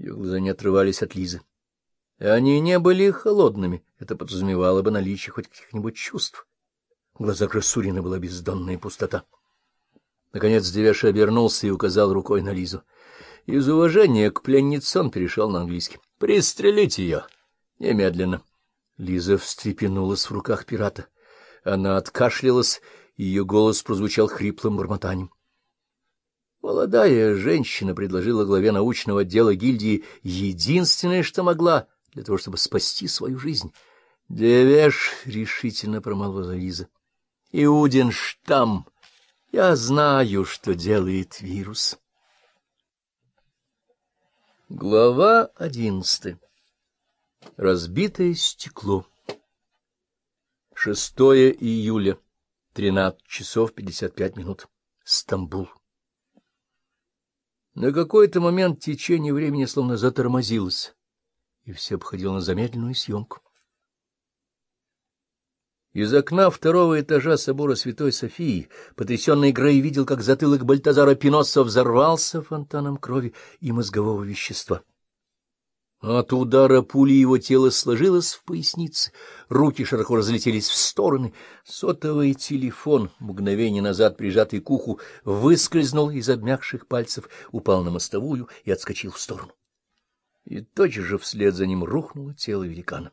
Ее глаза не отрывались от Лизы. Они не были холодными, это подразумевало бы наличие хоть каких-нибудь чувств. В глазах Расурина была бездонная пустота. Наконец Девяша обернулся и указал рукой на Лизу. Из уважения к пленнице он перешел на английский. — Пристрелите ее! Немедленно! Лиза встрепенулась в руках пирата. Она откашлялась, и ее голос прозвучал хриплым бормотанием. Молодая женщина предложила главе научного отдела гильдии единственное, что могла, для того, чтобы спасти свою жизнь. — Девеш, — решительно промолвила Лиза. — Иудин штамм. Я знаю, что делает вирус. Глава одиннадцатая. Разбитое стекло. 6 июля, 13 часов 55 минут. Стамбул. На какой-то момент течение времени словно затормозилось, и все обходило на замедленную съемку. Из окна второго этажа собора Святой Софии потрясенный Грей видел, как затылок Бальтазара Пиносса взорвался фонтаном крови и мозгового вещества. От удара пули его тело сложилось в пояснице, руки широко разлетелись в стороны. Сотовый телефон, мгновение назад прижатый к уху, выскользнул из обмякших пальцев, упал на мостовую и отскочил в сторону. И тотчас же вслед за ним рухнуло тело великана.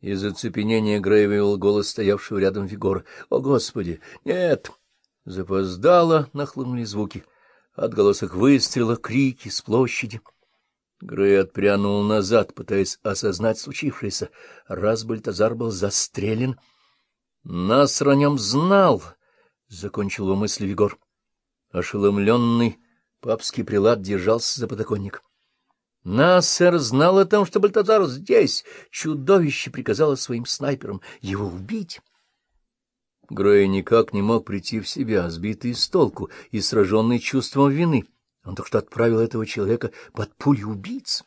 Из оцепенения Грей вывел голос стоявшего рядом Вигора. — О, Господи! Нет! Запоздало нахлынули звуки. Отголосок выстрела, крики с площади. Грей отпрянул назад, пытаясь осознать случившееся. Раз Бальтазар был застрелен, нас о нем знал, — закончил его мысль Вигор. Ошеломленный папский прилад держался за подоконник. Нассер знал о том, что Бальтазар здесь. Чудовище приказало своим снайперам его убить. Грей никак не мог прийти в себя, сбитый с толку и сраженный чувством вины. Он только что отправил этого человека под пули убийц.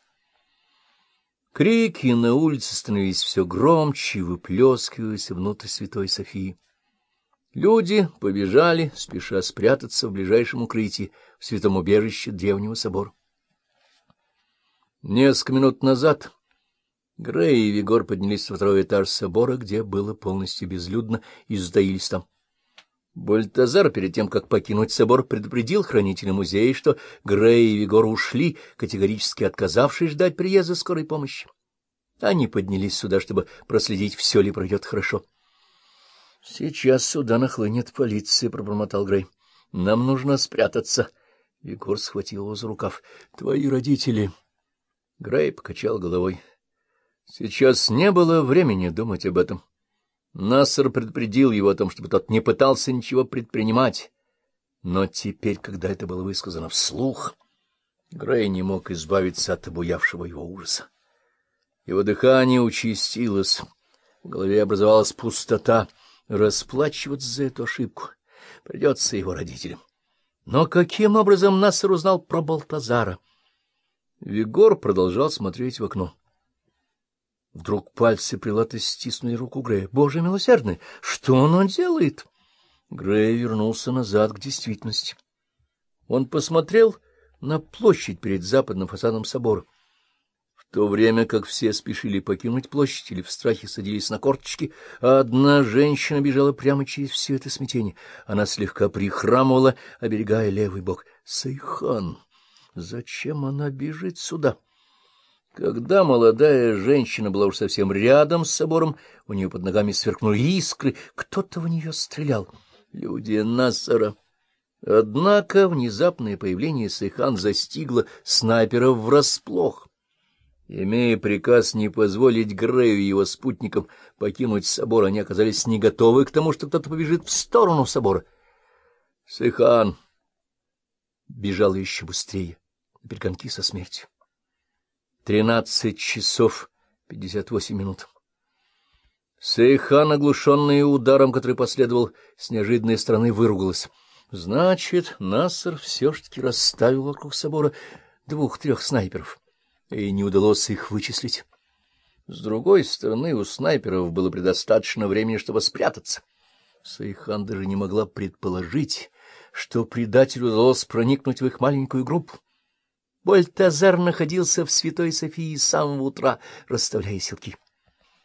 Крики на улице становились все громче, выплескиваясь внутрь Святой Софии. Люди побежали, спеша спрятаться в ближайшем укрытии, в святом убежище древнего собора. Несколько минут назад Грей и Вигор поднялись во второй этаж собора, где было полностью безлюдно, и затаились там. Бальтазар, перед тем, как покинуть собор, предупредил хранителя музея, что Грей и Вигор ушли, категорически отказавшись ждать приезда скорой помощи. Они поднялись сюда, чтобы проследить, все ли пройдет хорошо. — Сейчас сюда нахлынет полиция, — пробормотал Грей. — Нам нужно спрятаться. Вигор схватил его за рукав. — Твои родители... Грей покачал головой. Сейчас не было времени думать об этом. Нассер предупредил его о том, чтобы тот не пытался ничего предпринимать. Но теперь, когда это было высказано вслух, Грей не мог избавиться от обуявшего его ужаса. Его дыхание участилось, в голове образовалась пустота. Расплачиваться за эту ошибку придется его родителям. Но каким образом Нассер узнал про Балтазара? Вигор продолжал смотреть в окно. Вдруг пальцы прелата стиснули руку Грея. «Боже милосердный! Что он делает?» Грей вернулся назад к действительности. Он посмотрел на площадь перед западным фасадом собора. В то время как все спешили покинуть площадь или в страхе садились на корточки, одна женщина бежала прямо через все это смятение. Она слегка прихрамывала, оберегая левый бок. «Сайхан!» Зачем она бежит сюда? Когда молодая женщина была уж совсем рядом с собором, у нее под ногами сверкнули искры, кто-то в нее стрелял. Люди Нассера. Однако внезапное появление Сайхан застигло снайперов врасплох. Имея приказ не позволить Грею и его спутникам покинуть собор, они оказались не готовы к тому, что кто-то побежит в сторону собора. Сайхан бежал еще быстрее наперегонки со смертью. Тринадцать часов пятьдесят восемь минут. Сейхан, оглушенная ударом, который последовал с неожиданной стороны, выругалась. Значит, Нассер все-таки расставил вокруг собора двух-трех снайперов, и не удалось их вычислить. С другой стороны, у снайперов было предостаточно времени, чтобы спрятаться. Сейхан даже не могла предположить, что предателю удалось проникнуть в их маленькую группу. Бальтазар находился в Святой Софии с самого утра, расставляя силки.